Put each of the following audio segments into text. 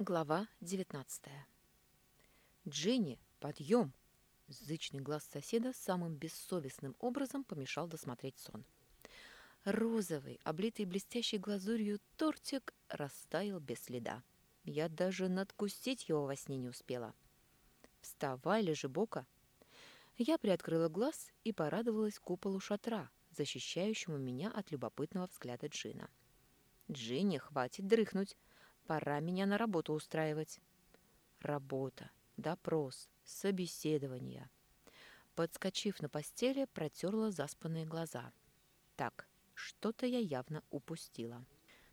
Глава 19 «Дженни, подъем!» Зычный глаз соседа самым бессовестным образом помешал досмотреть сон. Розовый, облитый блестящей глазурью тортик растаял без следа. Я даже надкусить его во сне не успела. «Вставай, лежи бока!» Я приоткрыла глаз и порадовалась куполу шатра, защищающему меня от любопытного взгляда Джина. «Джинни, хватит дрыхнуть. Пора меня на работу устраивать». Работа, допрос, собеседование. Подскочив на постели, протерла заспанные глаза. Так, что-то я явно упустила.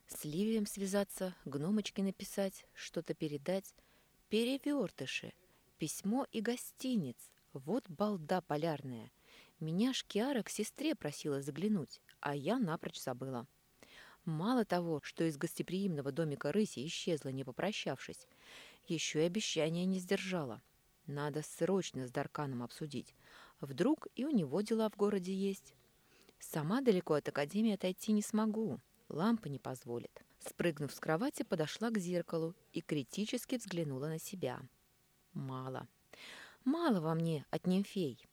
С Ливием связаться, гномочки написать, что-то передать. Перевертыши, письмо и гостиниц. Вот балда полярная. Меня Шкиара к сестре просила заглянуть, а я напрочь забыла. Мало того, что из гостеприимного домика рыси исчезла, не попрощавшись, еще и обещание не сдержала. Надо срочно с Дарканом обсудить. Вдруг и у него дела в городе есть. Сама далеко от академии отойти не смогу. Лампа не позволит. Спрыгнув с кровати, подошла к зеркалу и критически взглянула на себя. Мало. Мало во мне от нимфей.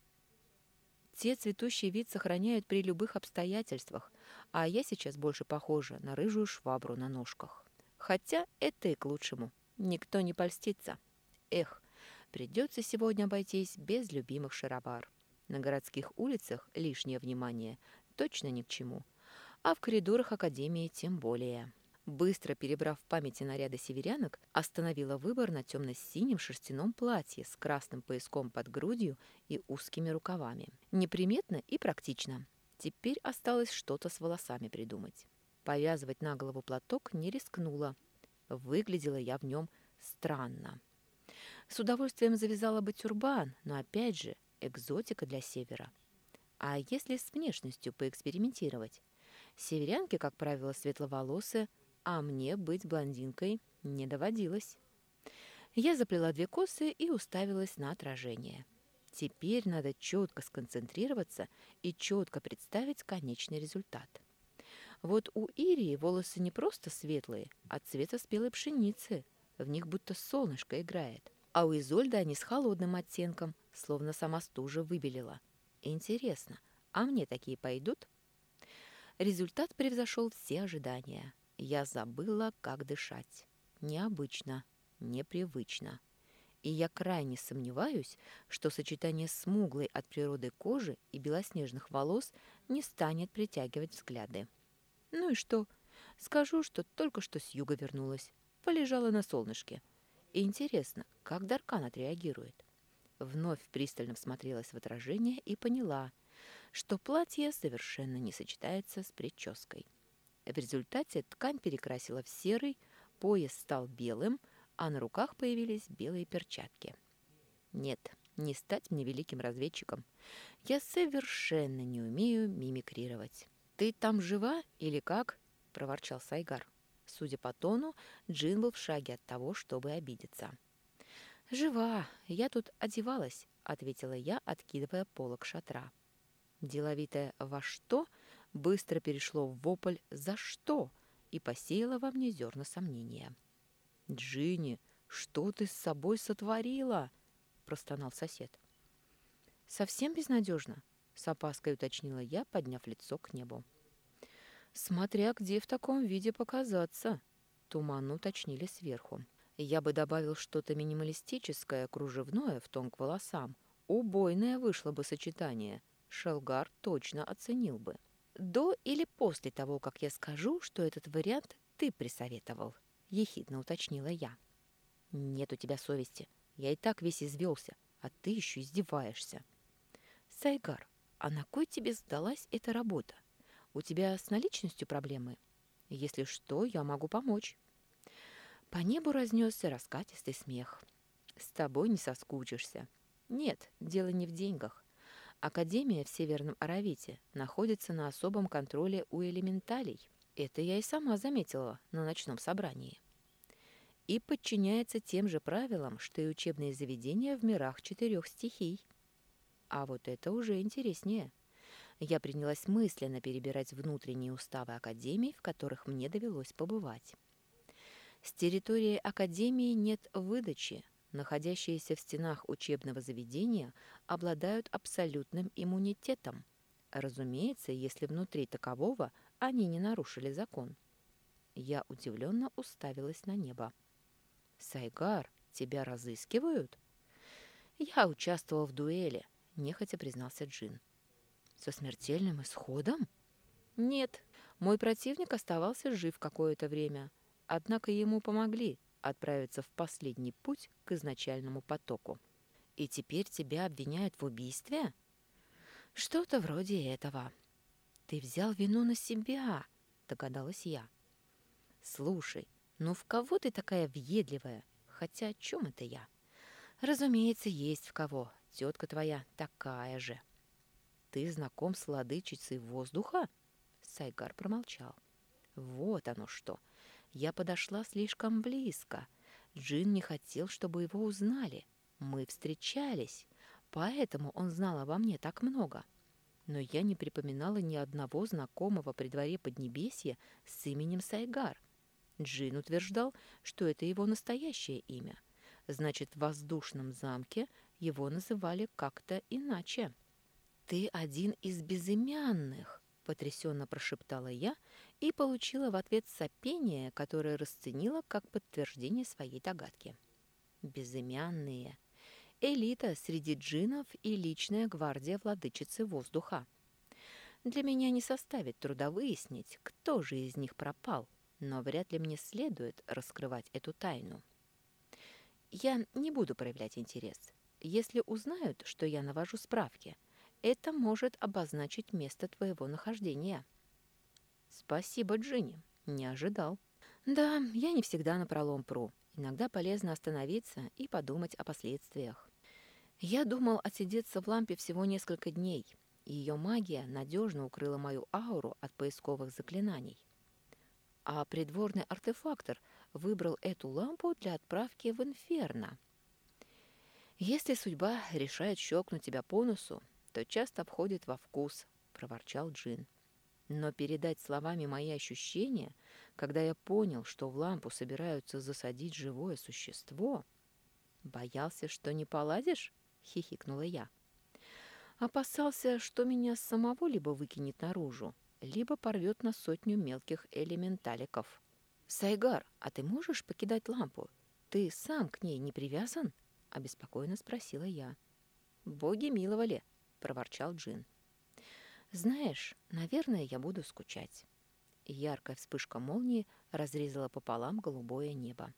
Те цветущий вид сохраняют при любых обстоятельствах, а я сейчас больше похожа на рыжую швабру на ножках. Хотя это и к лучшему. Никто не польстится. Эх, придется сегодня обойтись без любимых шаровар. На городских улицах лишнее внимание точно ни к чему, а в коридорах Академии тем более. Быстро перебрав в памяти наряды северянок, остановила выбор на темно-синем шерстяном платье с красным пояском под грудью и узкими рукавами. Неприметно и практично. Теперь осталось что-то с волосами придумать. Повязывать на голову платок не рискнула. Выглядела я в нем странно. С удовольствием завязала бы тюрбан, но опять же экзотика для севера. А если с внешностью поэкспериментировать? Северянки, как правило, светловолосые, а мне быть блондинкой не доводилось. Я заплела две косы и уставилась на отражение. Теперь надо четко сконцентрироваться и четко представить конечный результат. Вот у Ирии волосы не просто светлые, а цвета спелой пшеницы. В них будто солнышко играет. А у Изольды они с холодным оттенком, словно сама стужа выбелила. Интересно, а мне такие пойдут? Результат превзошел все ожидания. Я забыла, как дышать. Необычно, непривычно. И я крайне сомневаюсь, что сочетание смуглой от природы кожи и белоснежных волос не станет притягивать взгляды. Ну и что? Скажу, что только что с юга вернулась. Полежала на солнышке. И интересно, как Даркан отреагирует? Вновь пристально всмотрелась в отражение и поняла, что платье совершенно не сочетается с прической. В результате ткань перекрасила в серый, пояс стал белым, а на руках появились белые перчатки. Нет, не стать мне великим разведчиком. Я совершенно не умею мимикрировать. «Ты там жива или как?» – проворчал Сайгар. Судя по тону, Джин был в шаге от того, чтобы обидеться. «Жива, я тут одевалась», — ответила я, откидывая полок шатра. Деловитое «во что?» быстро перешло в вопль «за что?» и посеяло во мне зерна сомнения. «Джинни, что ты с собой сотворила?» — простонал сосед. «Совсем безнадежно?» — с опаской уточнила я, подняв лицо к небу. «Смотря где в таком виде показаться», — туманно уточнили сверху. Я бы добавил что-то минималистическое, кружевное в тон к волосам. Убойное вышло бы сочетание. Шелгар точно оценил бы до или после того, как я скажу, что этот вариант ты присоветовал?» — ехидно уточнила я. «Нет у тебя совести. Я и так весь извелся, а ты еще издеваешься». «Сайгар, а на кой тебе сдалась эта работа? У тебя с наличностью проблемы? Если что, я могу помочь». По небу разнесся раскатистый смех. «С тобой не соскучишься». «Нет, дело не в деньгах. Академия в Северном Аравите находится на особом контроле у элементалей. Это я и сама заметила на ночном собрании. И подчиняется тем же правилам, что и учебные заведения в мирах четырех стихий. А вот это уже интереснее. Я принялась мысленно перебирать внутренние уставы академий, в которых мне довелось побывать. С территории Академии нет выдачи. Находящиеся в стенах учебного заведения обладают абсолютным иммунитетом. Разумеется, если внутри такового они не нарушили закон. Я удивленно уставилась на небо. «Сайгар, тебя разыскивают?» «Я участвовал в дуэли», — нехотя признался Джин. «Со смертельным исходом?» «Нет, мой противник оставался жив какое-то время, однако ему помогли отправиться в последний путь к изначальному потоку. И теперь тебя обвиняют в убийстве?» «Что-то вроде этого». «Ты взял вину на себя», — догадалась я. «Слушай, ну в кого ты такая въедливая? Хотя о чем это я?» «Разумеется, есть в кого. Тетка твоя такая же». «Ты знаком с владычицей воздуха?» Сайгар промолчал. «Вот оно что. Я подошла слишком близко. Джин не хотел, чтобы его узнали. Мы встречались, поэтому он знал обо мне так много. Но я не припоминала ни одного знакомого при дворе Поднебесья с именем Сайгар. Джин утверждал, что это его настоящее имя. Значит, в воздушном замке его называли как-то иначе. «Ты один из безымянных», — потрясенно прошептала я и получила в ответ сопение, которое расценила как подтверждение своей догадки. «Безымянные. Элита среди джинов и личная гвардия владычицы воздуха. Для меня не составит труда выяснить, кто же из них пропал, но вряд ли мне следует раскрывать эту тайну. Я не буду проявлять интерес. Если узнают, что я навожу справки, это может обозначить место твоего нахождения. Спасибо, Джинни. Не ожидал. Да, я не всегда напролом пру. Иногда полезно остановиться и подумать о последствиях. Я думал отсидеться в лампе всего несколько дней, ее магия надежно укрыла мою ауру от поисковых заклинаний. А придворный артефактор выбрал эту лампу для отправки в инферно. «Если судьба решает щелкнуть тебя по носу, то часто обходит во вкус», — проворчал Джин. Но передать словами мои ощущения, когда я понял, что в лампу собираются засадить живое существо... «Боялся, что не поладишь?» — хихикнула я. «Опасался, что меня самого либо выкинет наружу, либо порвет на сотню мелких элементаликов». «Сайгар, а ты можешь покидать лампу? Ты сам к ней не привязан?» — обеспокоенно спросила я. «Боги миловали», — проворчал Джин. «Знаешь, наверное, я буду скучать». Яркая вспышка молнии разрезала пополам голубое небо.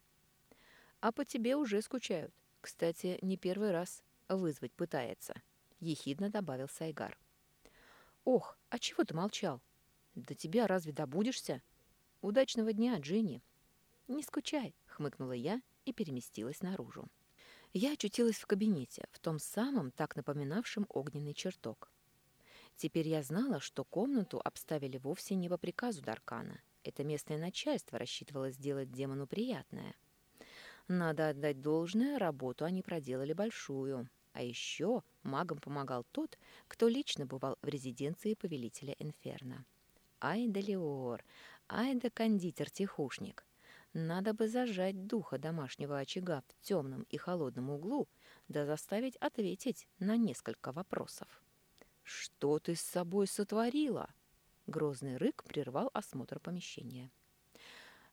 «А по тебе уже скучают. Кстати, не первый раз вызвать пытается», — ехидно добавил Сайгар. «Ох, а чего ты молчал? До тебя разве добудешься?» «Удачного дня, Джинни!» «Не скучай!» — хмыкнула я и переместилась наружу. Я очутилась в кабинете, в том самом, так напоминавшем огненный чертог. Теперь я знала, что комнату обставили вовсе не по приказу Даркана. Это местное начальство рассчитывало сделать демону приятное. Надо отдать должное, работу они проделали большую. А еще магам помогал тот, кто лично бывал в резиденции повелителя Инферно. Ай да Леор, Ай кондитер-тихушник. Надо бы зажать духа домашнего очага в темном и холодном углу, да заставить ответить на несколько вопросов. «Что ты с собой сотворила?» Грозный рык прервал осмотр помещения.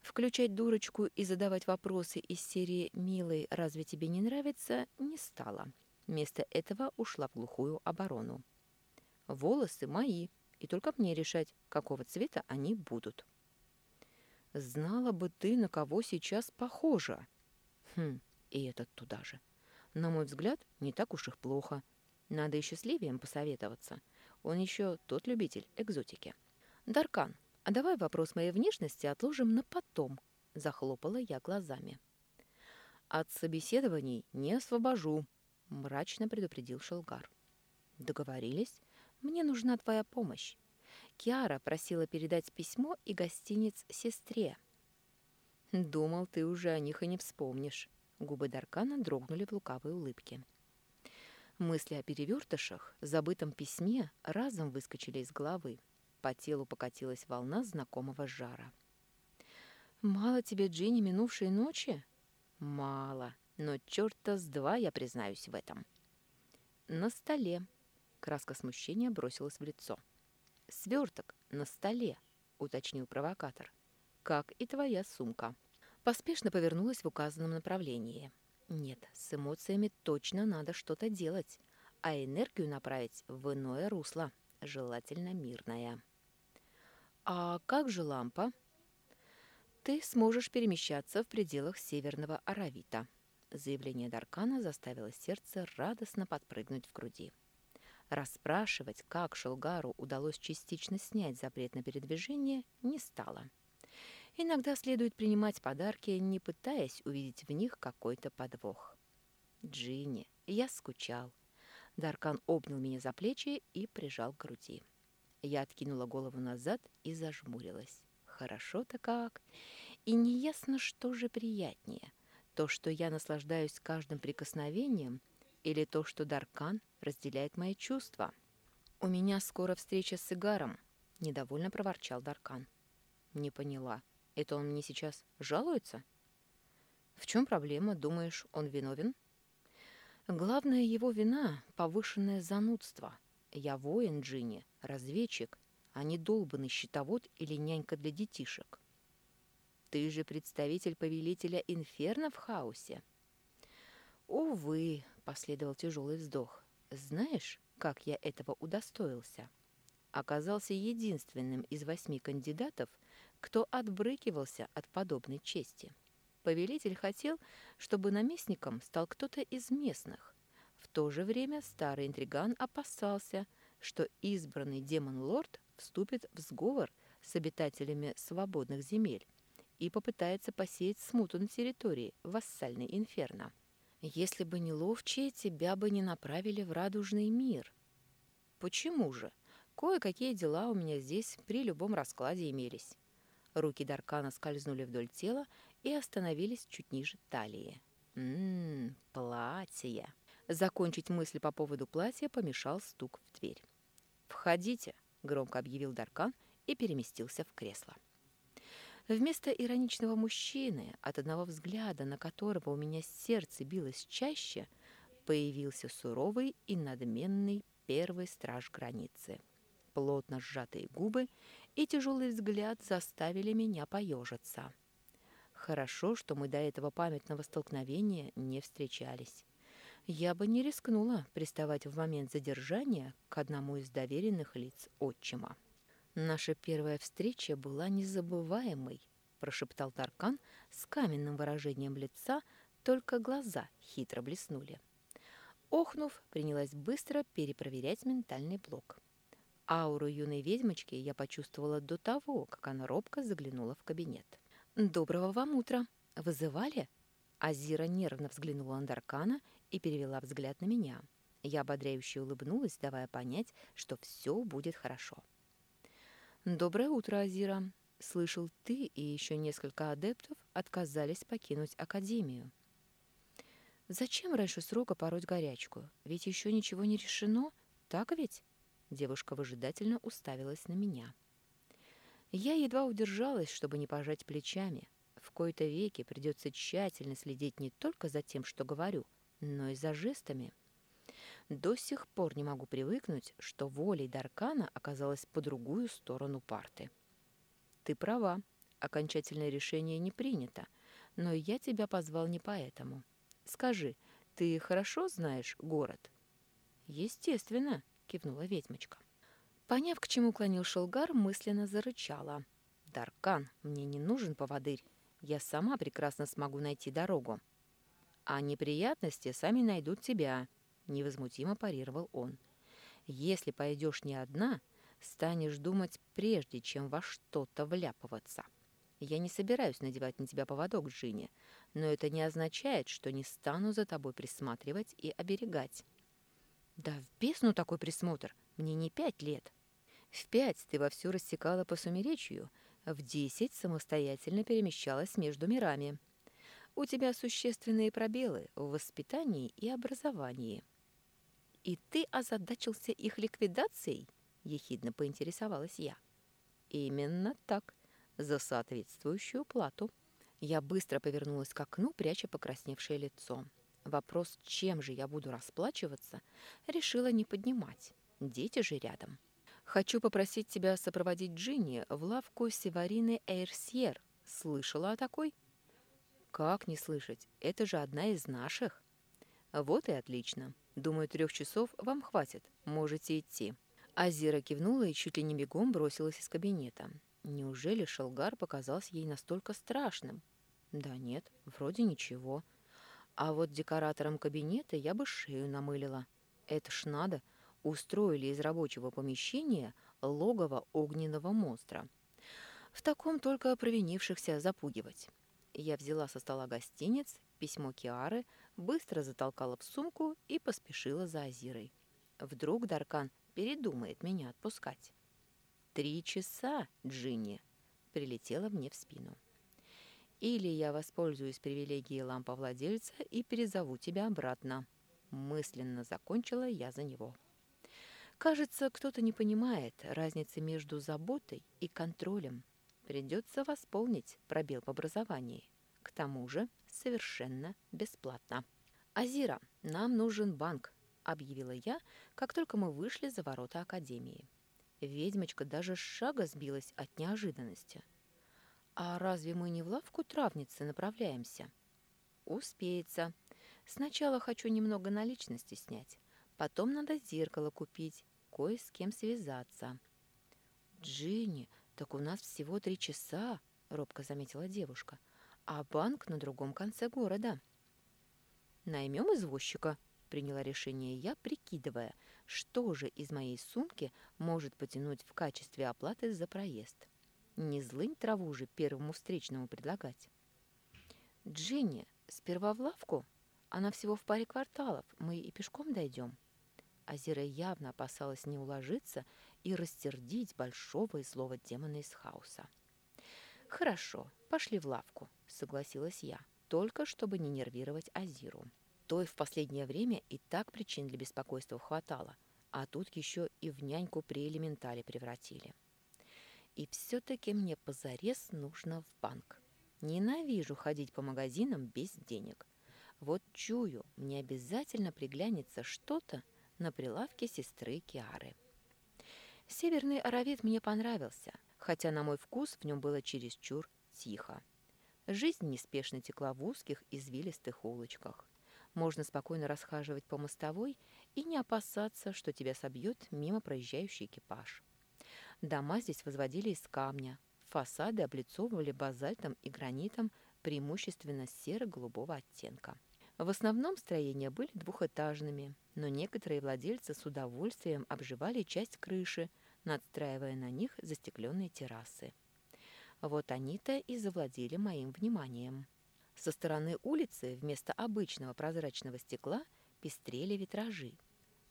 Включать дурочку и задавать вопросы из серии «Милый, разве тебе не нравится?» не стало. Вместо этого ушла в глухую оборону. «Волосы мои, и только мне решать, какого цвета они будут». Знала бы ты, на кого сейчас похожа. Хм, и этот туда же. На мой взгляд, не так уж их плохо. Надо еще с Ливием посоветоваться. Он еще тот любитель экзотики. Даркан, а давай вопрос моей внешности отложим на потом, захлопала я глазами. От собеседований не освобожу, мрачно предупредил Шелгар. Договорились? Мне нужна твоя помощь. Киара просила передать письмо и гостиниц сестре. «Думал, ты уже о них и не вспомнишь». Губы Даркана дрогнули в лукавой улыбке. Мысли о перевертышах, забытом письме, разом выскочили из головы. По телу покатилась волна знакомого жара. Мало тебе, Джинни, минувшей ночи? Мало, но черта с два я признаюсь в этом. На столе. Краска смущения бросилась в лицо. Сверток на столе, уточнил провокатор. Как и твоя сумка. Поспешно повернулась в указанном направлении. Нет, с эмоциями точно надо что-то делать, а энергию направить в иное русло, желательно мирное. «А как же лампа?» «Ты сможешь перемещаться в пределах Северного Аравита». Заявление Даркана заставило сердце радостно подпрыгнуть в груди. Расспрашивать, как Шелгару удалось частично снять запрет на передвижение, не стало. Иногда следует принимать подарки, не пытаясь увидеть в них какой-то подвох. «Джинни, я скучал». Даркан обнял меня за плечи и прижал к груди. Я откинула голову назад и зажмурилась. Хорошо-то как. И неясно, что же приятнее. То, что я наслаждаюсь каждым прикосновением, или то, что Даркан разделяет мои чувства. «У меня скоро встреча с Игаром», — недовольно проворчал Даркан. «Не поняла. Это он мне сейчас жалуется?» «В чем проблема? Думаешь, он виновен?» «Главная его вина — повышенное занудство», я воин, Джинни, разведчик, а не долбанный щитовод или нянька для детишек. Ты же представитель повелителя Инферно в хаосе. Увы, последовал тяжелый вздох. Знаешь, как я этого удостоился? Оказался единственным из восьми кандидатов, кто отбрыкивался от подобной чести. Повелитель хотел, чтобы наместником стал кто-то из местных, в то же время старый интриган опасался, что избранный демон-лорд вступит в сговор с обитателями свободных земель и попытается посеять смуту на территории вассальной инферно. Если бы не ловчие, тебя бы не направили в радужный мир. Почему же? Кое-какие дела у меня здесь при любом раскладе имелись. Руки Даркана скользнули вдоль тела и остановились чуть ниже талии. Ммм, платье. Закончить мысль по поводу платья помешал стук в дверь. «Входите», — громко объявил Даркан и переместился в кресло. Вместо ироничного мужчины, от одного взгляда на которого у меня сердце билось чаще, появился суровый и надменный первый страж границы. Плотно сжатые губы и тяжелый взгляд заставили меня поежиться. Хорошо, что мы до этого памятного столкновения не встречались я бы не рискнула приставать в момент задержания к одному из доверенных лиц отчима. «Наша первая встреча была незабываемой», — прошептал Таркан с каменным выражением лица, только глаза хитро блеснули. Охнув, принялась быстро перепроверять ментальный блок. Ауру юной ведьмочки я почувствовала до того, как она робко заглянула в кабинет. «Доброго вам утра! Вызывали?» Азира нервно взглянула на Даркана и перевела взгляд на меня. Я ободряюще улыбнулась, давая понять, что все будет хорошо. «Доброе утро, Азира. Слышал, ты и еще несколько адептов отказались покинуть Академию. Зачем раньше срока пороть горячку? Ведь еще ничего не решено, так ведь?» Девушка выжидательно уставилась на меня. Я едва удержалась, чтобы не пожать плечами. В кои-то веки придется тщательно следить не только за тем, что говорю, но и за жестами. До сих пор не могу привыкнуть, что волей Даркана оказалась по другую сторону парты. Ты права, окончательное решение не принято, но я тебя позвал не поэтому. Скажи, ты хорошо знаешь город? Естественно, кивнула ведьмочка. Поняв, к чему клонил Шелгар, мысленно зарычала. «Даркан, мне не нужен поводырь. Я сама прекрасно смогу найти дорогу а неприятности сами найдут тебя», — невозмутимо парировал он. «Если пойдешь не одна, станешь думать прежде, чем во что-то вляпываться. Я не собираюсь надевать на тебя поводок, Джинни, но это не означает, что не стану за тобой присматривать и оберегать». «Да в бездну такой присмотр! Мне не пять лет!» «В пять ты вовсю рассекала по сумеречью, в десять самостоятельно перемещалась между мирами». У тебя существенные пробелы в воспитании и образовании. И ты озадачился их ликвидацией? Ехидно поинтересовалась я. Именно так. за соответствующую плату. Я быстро повернулась к окну, пряча покрасневшее лицо. Вопрос, чем же я буду расплачиваться, решила не поднимать. Дети же рядом. «Хочу попросить тебя сопроводить Джинни в лавку Севарины Эйрсьер. Слышала о такой?» «Как не слышать? Это же одна из наших». «Вот и отлично. Думаю, трех часов вам хватит. Можете идти». Азира кивнула и чуть ли не бегом бросилась из кабинета. Неужели Шелгар показался ей настолько страшным? Да нет, вроде ничего. А вот декоратором кабинета я бы шею намылила. Это ж надо, устроили из рабочего помещения логово огненного монстра. В таком только провинившихся запугивать. Я взяла со стола гостиниц, письмо Киары, быстро затолкала в сумку и поспешила за Азирой. Вдруг Даркан передумает меня отпускать. «Три часа, Джинни!» — прилетела мне в спину. Или я воспользуюсь привилегией ламповладельца и перезову тебя обратно. Мысленно закончила я за него. Кажется, кто-то не понимает разницы между заботой и контролем. Придется восполнить пробел в образовании. К тому же совершенно бесплатно. «Азира, нам нужен банк», — объявила я, как только мы вышли за ворота Академии. Ведьмочка даже с шага сбилась от неожиданности — «А разве мы не в лавку травницы направляемся?» «Успеется. Сначала хочу немного наличности снять. Потом надо зеркало купить, кое с кем связаться». «Джинни, так у нас всего три часа», — робко заметила девушка. «А банк на другом конце города». «Наймем извозчика», — приняла решение я, прикидывая, что же из моей сумки может потянуть в качестве оплаты за проезд. Не злынь траву же первому встречному предлагать. Джинни, сперва в лавку? Она всего в паре кварталов, мы и пешком дойдем. Азира явно опасалась не уложиться и растердить большого и злого демона из хаоса. «Хорошо, пошли в лавку», — согласилась я, только чтобы не нервировать Азиру. Той в последнее время и так причин для беспокойства хватало, а тут еще и в няньку при элементале превратили. И все-таки мне позарез нужно в банк. Ненавижу ходить по магазинам без денег. Вот чую, мне обязательно приглянется что-то на прилавке сестры Киары. Северный Аравит мне понравился, хотя на мой вкус в нем было чересчур тихо. Жизнь неспешно текла в узких извилистых улочках. Можно спокойно расхаживать по мостовой и не опасаться, что тебя собьет мимо проезжающий экипаж. Дома здесь возводили из камня, фасады облицовывали базальтом и гранитом преимущественно серо-голубого оттенка. В основном строения были двухэтажными, но некоторые владельцы с удовольствием обживали часть крыши, надстраивая на них застекленные террасы. Вот они-то и завладели моим вниманием. Со стороны улицы вместо обычного прозрачного стекла пестрели витражи.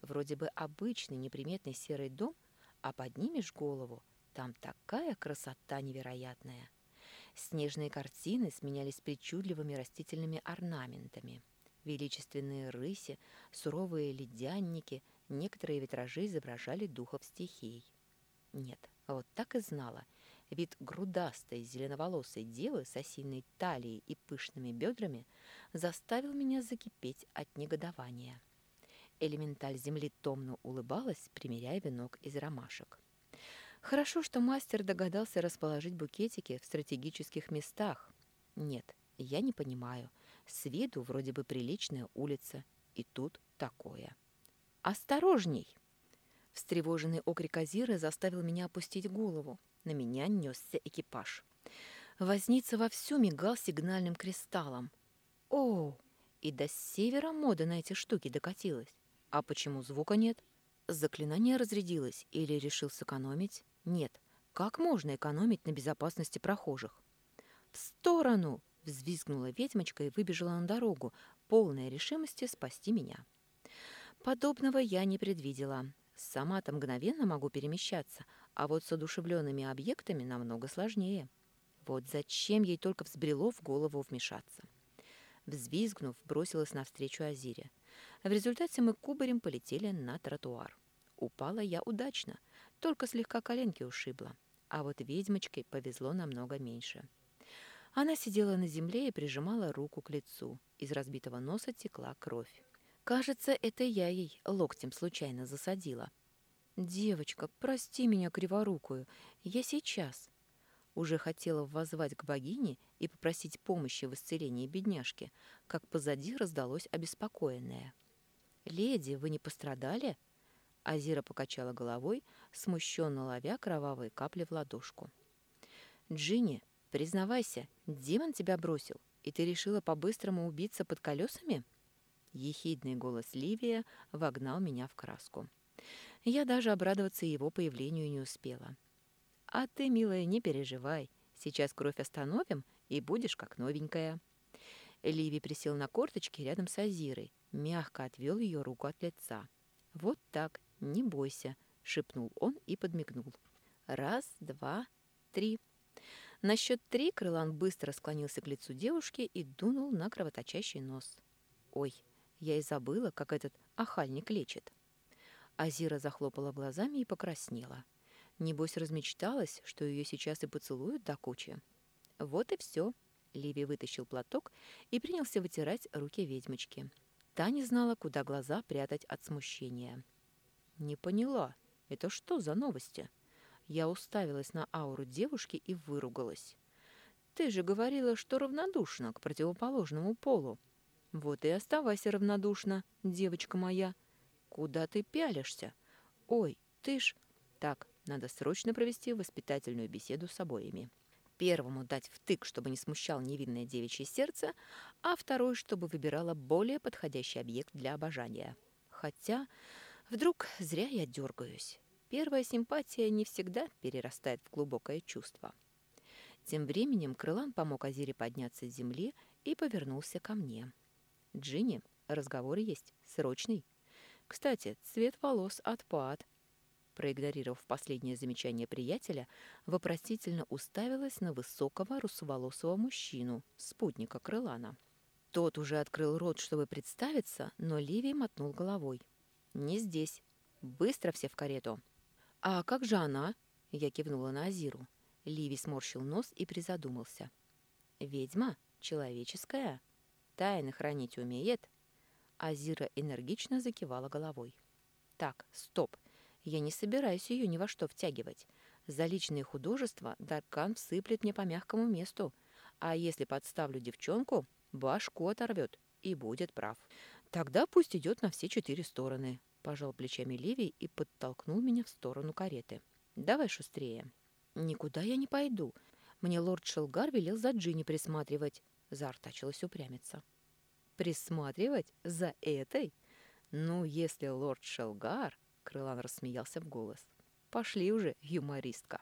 Вроде бы обычный неприметный серый дом – а поднимешь голову, там такая красота невероятная. Снежные картины сменялись причудливыми растительными орнаментами. Величественные рыси, суровые ледянники, некоторые витражи изображали духов стихий. Нет, вот так и знала. Вид грудастой зеленоволосой девы с осиной талией и пышными бедрами заставил меня закипеть от негодования. Элементаль земли томно улыбалась, примеряя венок из ромашек. Хорошо, что мастер догадался расположить букетики в стратегических местах. Нет, я не понимаю. С виду вроде бы приличная улица, и тут такое. «Осторожней!» Встревоженный окрик Азиры заставил меня опустить голову. На меня несся экипаж. Возница вовсю мигал сигнальным кристаллом. О, и до севера мода на эти штуки докатилась. А почему звука нет? Заклинание разрядилось или решил сэкономить? Нет. Как можно экономить на безопасности прохожих? В сторону! Взвизгнула ведьмочка и выбежала на дорогу, полная решимости спасти меня. Подобного я не предвидела. Сама-то мгновенно могу перемещаться, а вот с одушевленными объектами намного сложнее. Вот зачем ей только взбрело в голову вмешаться. Взвизгнув, бросилась навстречу Азире. В результате мы кубарем полетели на тротуар. Упала я удачно, только слегка коленки ушибла. А вот ведьмочке повезло намного меньше. Она сидела на земле и прижимала руку к лицу. Из разбитого носа текла кровь. Кажется, это я ей локтем случайно засадила. «Девочка, прости меня криворукую. Я сейчас». Уже хотела воззвать к богине и попросить помощи в исцелении бедняжки, как позади раздалось обеспокоенное. «Леди, вы не пострадали?» Азира покачала головой, смущенно ловя кровавые капли в ладошку. «Джинни, признавайся, демон тебя бросил, и ты решила по-быстрому убиться под колесами?» Ехидный голос Ливия вогнал меня в краску. Я даже обрадоваться его появлению не успела. «А ты, милая, не переживай. Сейчас кровь остановим, и будешь как новенькая». Ливи присел на корточки рядом с Азирой, мягко отвел ее руку от лица. «Вот так, не бойся», — шепнул он и подмигнул. «Раз, два, три». На счет три Крылан быстро склонился к лицу девушки и дунул на кровоточащий нос. «Ой, я и забыла, как этот охальник лечит». Азира захлопала глазами и покраснела. Небось размечталась, что ее сейчас и поцелуют до кучи. Вот и все. Ливи вытащил платок и принялся вытирать руки ведьмочки. Та не знала, куда глаза прятать от смущения. «Не поняла. Это что за новости?» Я уставилась на ауру девушки и выругалась. «Ты же говорила, что равнодушна к противоположному полу. Вот и оставайся равнодушна, девочка моя. Куда ты пялишься? Ой, ты ж... Так, надо срочно провести воспитательную беседу с обоими. Первому дать втык, чтобы не смущал невинное девичье сердце, а второй, чтобы выбирала более подходящий объект для обожания. Хотя вдруг зря я дергаюсь. Первая симпатия не всегда перерастает в глубокое чувство. Тем временем Крылан помог Азире подняться с земли и повернулся ко мне. «Джинни, разговор есть, срочный. Кстати, цвет волос отпад, проигнорировав последнее замечание приятеля, вопросительно уставилась на высокого русоволосого мужчину, спутника Крылана. Тот уже открыл рот, чтобы представиться, но Ливий мотнул головой. «Не здесь. Быстро все в карету». «А как же она?» — я кивнула на Азиру. Ливий сморщил нос и призадумался. «Ведьма? Человеческая? Тайны хранить умеет?» Азира энергично закивала головой. «Так, стоп. Я не собираюсь ее ни во что втягивать. За личные художества Даркан всыплет мне по мягкому месту, а если подставлю девчонку, башку оторвет и будет прав. Тогда пусть идет на все четыре стороны, пожал плечами Ливий и подтолкнул меня в сторону кареты. Давай шустрее. Никуда я не пойду. Мне лорд Шелгар велел за Джинни присматривать. Заортачилась упрямиться. Присматривать? За этой? Ну, если лорд Шелгар Крылан рассмеялся в голос. «Пошли уже, юмористка!»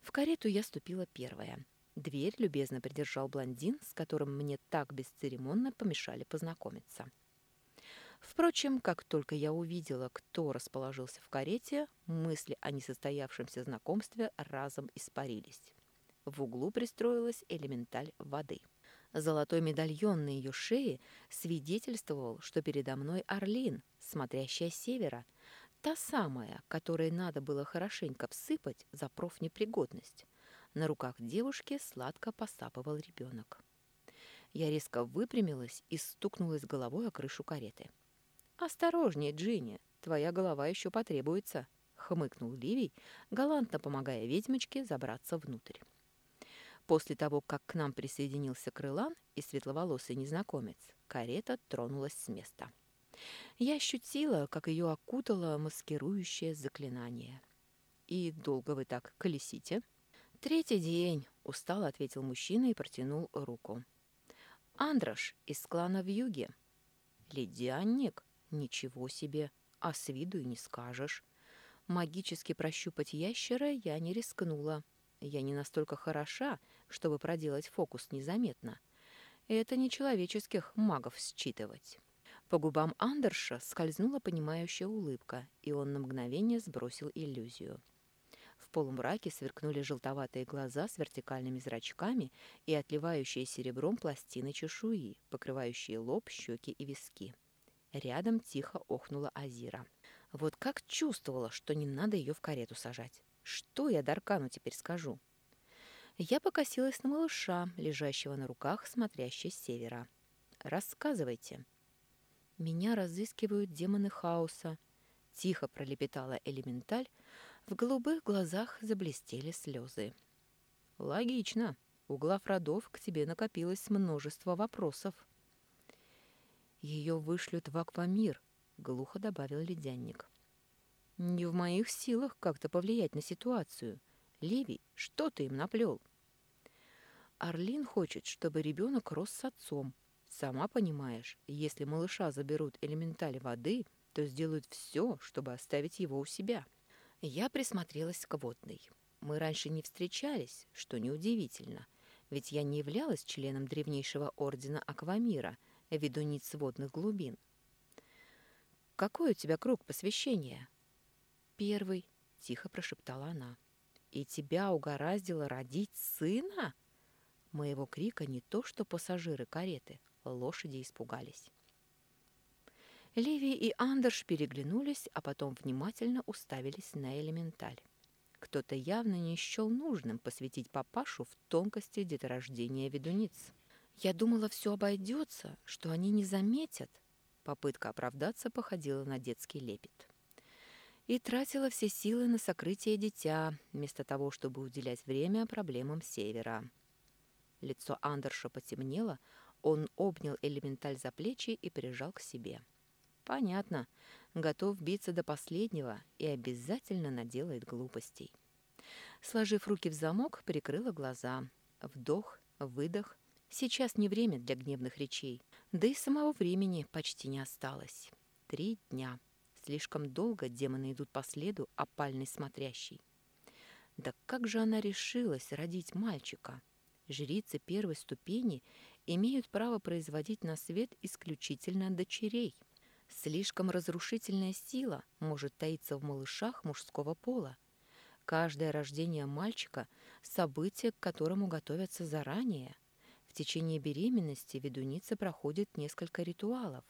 В карету я ступила первая. Дверь любезно придержал блондин, с которым мне так бесцеремонно помешали познакомиться. Впрочем, как только я увидела, кто расположился в карете, мысли о несостоявшемся знакомстве разом испарились. В углу пристроилась элементаль воды. Золотой медальон на ее шее свидетельствовал, что передо мной Орлин, смотрящая с севера, Та самая, которой надо было хорошенько всыпать за профнепригодность. На руках девушки сладко посапывал ребенок. Я резко выпрямилась и стукнулась головой о крышу кареты. «Осторожнее, Джинни, твоя голова еще потребуется», — хмыкнул Ливий, галантно помогая ведьмочке забраться внутрь. После того, как к нам присоединился Крылан и светловолосый незнакомец, карета тронулась с места. Я ощутила, как ее окутало маскирующее заклинание. «И долго вы так колесите?» «Третий день», — устало ответил мужчина и протянул руку. «Андрош из клана в юге». «Ледянник? Ничего себе! А с виду и не скажешь. Магически прощупать ящера я не рискнула. Я не настолько хороша, чтобы проделать фокус незаметно. Это не человеческих магов считывать». По губам Андерша скользнула понимающая улыбка, и он на мгновение сбросил иллюзию. В полумраке сверкнули желтоватые глаза с вертикальными зрачками и отливающие серебром пластины чешуи, покрывающие лоб, щеки и виски. Рядом тихо охнула Азира. Вот как чувствовала, что не надо ее в карету сажать. Что я Даркану теперь скажу? Я покосилась на малыша, лежащего на руках, смотрящий с севера. «Рассказывайте». «Меня разыскивают демоны хаоса», — тихо пролепетала элементаль. В голубых глазах заблестели слезы. «Логично. У глав родов к тебе накопилось множество вопросов». «Ее вышлют в Аквамир», — глухо добавил ледянник. «Не в моих силах как-то повлиять на ситуацию. Левий, что ты им наплел?» Орлин хочет, чтобы ребенок рос с отцом, Сама понимаешь, если малыша заберут элементали воды, то сделают все, чтобы оставить его у себя. Я присмотрелась к водной. Мы раньше не встречались, что неудивительно, ведь я не являлась членом древнейшего ордена Аквамира, ведуниц водных глубин. «Какой у тебя круг посвящения?» «Первый», — тихо прошептала она. «И тебя угораздило родить сына?» Моего крика не то что пассажиры кареты, лошади испугались. Ливи и Андерш переглянулись, а потом внимательно уставились на элементаль. Кто-то явно не счел нужным посвятить папашу в тонкости деторождения ведуниц. «Я думала, все обойдется, что они не заметят». Попытка оправдаться походила на детский лепет. И тратила все силы на сокрытие дитя, вместо того, чтобы уделять время проблемам Севера. Лицо Андерша потемнело, он обнял элементаль за плечи и прижал к себе. Понятно, готов биться до последнего и обязательно наделает глупостей. Сложив руки в замок, прикрыла глаза. Вдох, выдох. Сейчас не время для гневных речей. Да и самого времени почти не осталось. Три дня. Слишком долго демоны идут по следу опальной смотрящей. Да как же она решилась родить мальчика? Жрицы первой ступени имеют право производить на свет исключительно дочерей. Слишком разрушительная сила может таиться в малышах мужского пола. Каждое рождение мальчика – событие, к которому готовятся заранее. Течение беременности ведуницы проходят несколько ритуалов.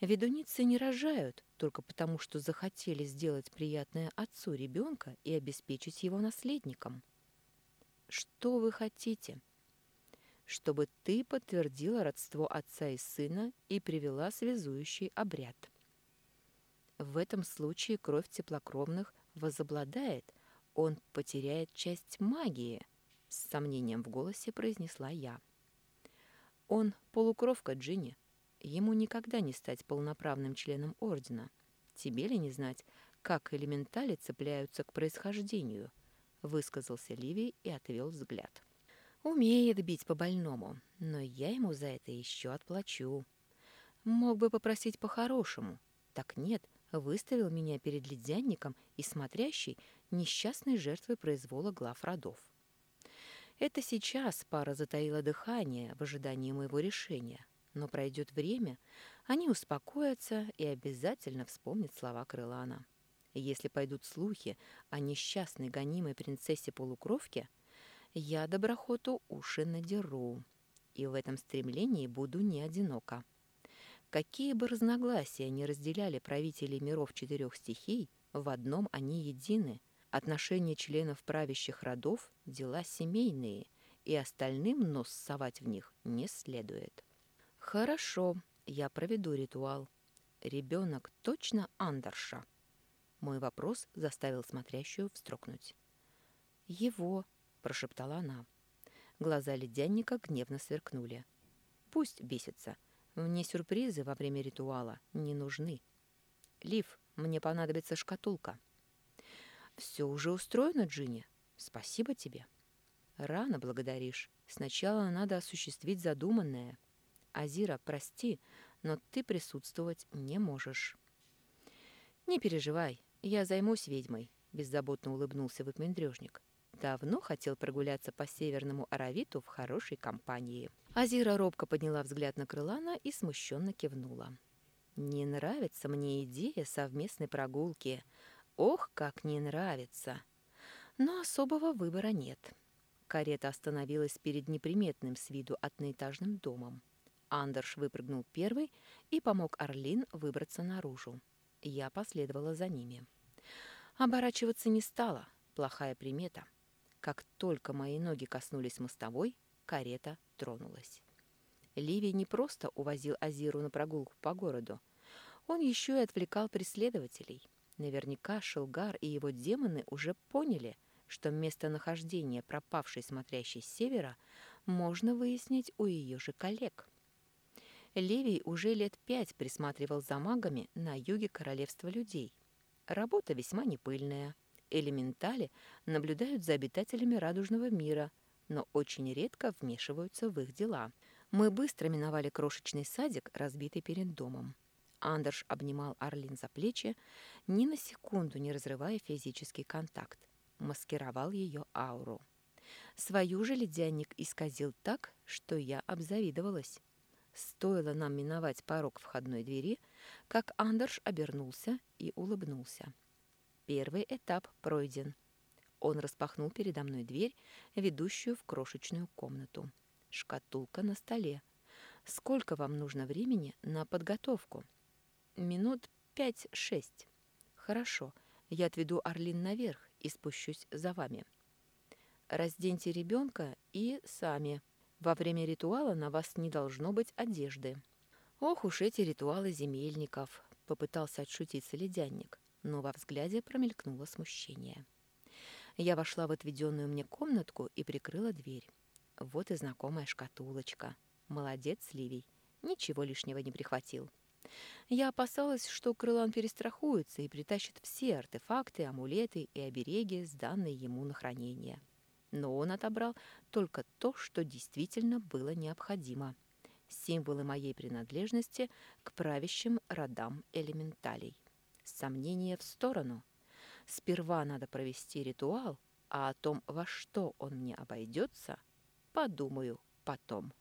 Ведуницы не рожают только потому, что захотели сделать приятное отцу ребенка и обеспечить его наследником. Что вы хотите? чтобы ты подтвердила родство отца и сына и привела связующий обряд. В этом случае кровь теплокровных возобладает, он потеряет часть магии, с сомнением в голосе произнесла я. Он полукровка Джинни. Ему никогда не стать полноправным членом Ордена. Тебе ли не знать, как элементали цепляются к происхождению?» Высказался Ливий и отвел взгляд. Умеет бить по больному, но я ему за это еще отплачу. Мог бы попросить по-хорошему. Так нет, выставил меня перед ледянником и смотрящей несчастной жертвой произвола глав родов. Это сейчас пара затаила дыхание в ожидании моего решения, но пройдет время, они успокоятся и обязательно вспомнят слова Крылана. Если пойдут слухи о несчастной гонимой принцессе-полукровке – я доброхоту уши надеру, и в этом стремлении буду не одинока. Какие бы разногласия ни разделяли правители миров четырех стихий, в одном они едины. Отношения членов правящих родов – дела семейные, и остальным нос совать в них не следует. Хорошо, я проведу ритуал. Ребенок точно Андерша? Мой вопрос заставил смотрящую встрогнуть. Его, прошептала она. Глаза ледянника гневно сверкнули. Пусть бесится. Мне сюрпризы во время ритуала не нужны. Лив, мне понадобится шкатулка. Все уже устроено, Джинни. Спасибо тебе. Рано благодаришь. Сначала надо осуществить задуманное. Азира, прости, но ты присутствовать не можешь. Не переживай, я займусь ведьмой, беззаботно улыбнулся выпендрежник. Давно хотел прогуляться по северному Аравиту в хорошей компании. Азира робко подняла взгляд на Крылана и смущенно кивнула. «Не нравится мне идея совместной прогулки. Ох, как не нравится!» Но особого выбора нет. Карета остановилась перед неприметным с виду одноэтажным домом. Андерш выпрыгнул первый и помог Орлин выбраться наружу. Я последовала за ними. Оборачиваться не стала, Плохая примета. Как только мои ноги коснулись мостовой, карета тронулась. Ливий не просто увозил Азиру на прогулку по городу. Он еще и отвлекал преследователей. Наверняка Шелгар и его демоны уже поняли, что местонахождение пропавшей смотрящей с севера можно выяснить у ее же коллег. Левий уже лет пять присматривал за магами на юге королевства людей. Работа весьма непыльная. Элементали наблюдают за обитателями радужного мира, но очень редко вмешиваются в их дела. Мы быстро миновали крошечный садик, разбитый перед домом. Андерш обнимал Орлин за плечи, ни на секунду не разрывая физический контакт. Маскировал ее ауру. Свою же ледяник исказил так, что я обзавидовалась. Стоило нам миновать порог входной двери, как Андерш обернулся и улыбнулся. Первый этап пройден. Он распахнул передо мной дверь, ведущую в крошечную комнату. Шкатулка на столе. Сколько вам нужно времени на подготовку? Минут пять-шесть. Хорошо, я отведу Орлин наверх и спущусь за вами. Разденьте ребенка и сами. Во время ритуала на вас не должно быть одежды. Ох уж эти ритуалы земельников, попытался отшутиться ледянник, но во взгляде промелькнуло смущение. Я вошла в отведенную мне комнатку и прикрыла дверь. Вот и знакомая шкатулочка. Молодец, Ливий. Ничего лишнего не прихватил. Я опасалась, что Крылан перестрахуется и притащит все артефакты, амулеты и обереги, сданные ему на хранение но он отобрал только то, что действительно было необходимо. Символы моей принадлежности к правящим родам элементалей. Сомнения в сторону. Сперва надо провести ритуал, а о том, во что он мне обойдется, подумаю потом.